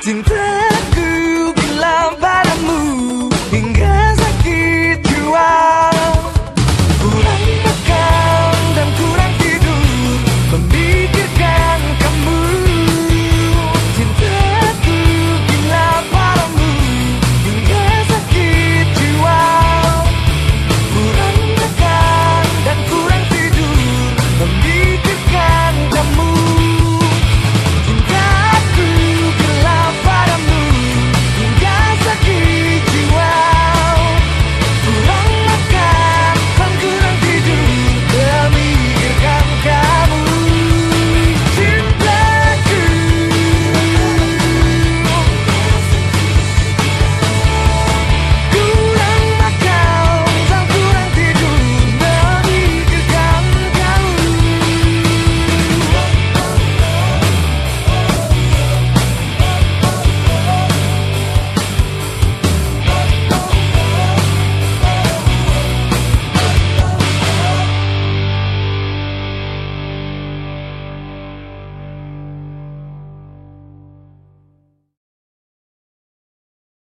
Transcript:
Cinta